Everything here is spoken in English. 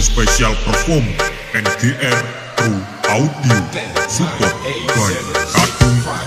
special perform NGR True Audio Support by Orang